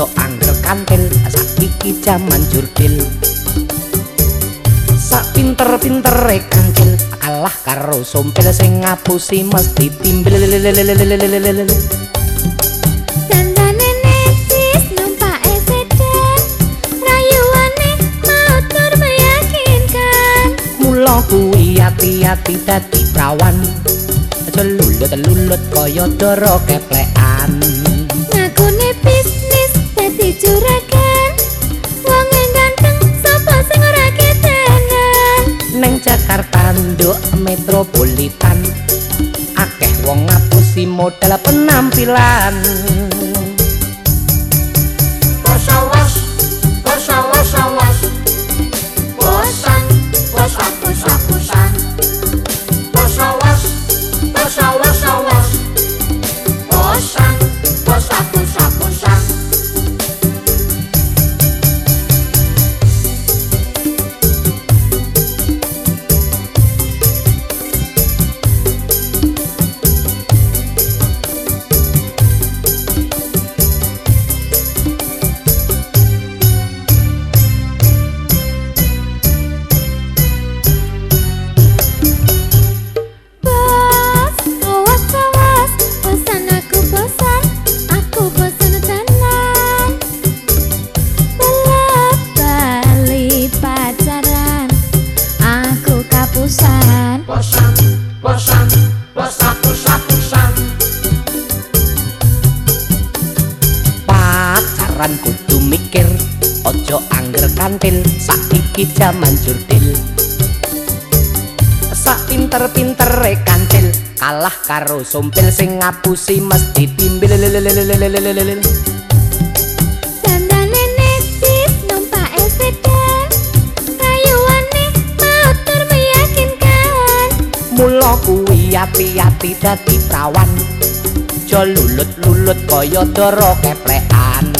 ojo angger kantil saiki jaman jurdil. Sak pinter-pintere kancil kalah karo sompil sing ngapusi mesti mula kuwi ati-ati dadi prawan. Aja lulut-lulut kaya dara keplekan juragan Wong ganteng sapa sing ora ketenan ning Jakarta nduk metropolitan akeh wong ngapusi modal penampilan pacaran kudu mikir ojo angger kantil saiki jaman jurdil. Sak pinter-pintere kancil kalah karo sompil sing ngapusi mesti meyakinkan. Mula kuwi ati-ati dadi prawan. Aja lulut-lulut kaya dara keplekan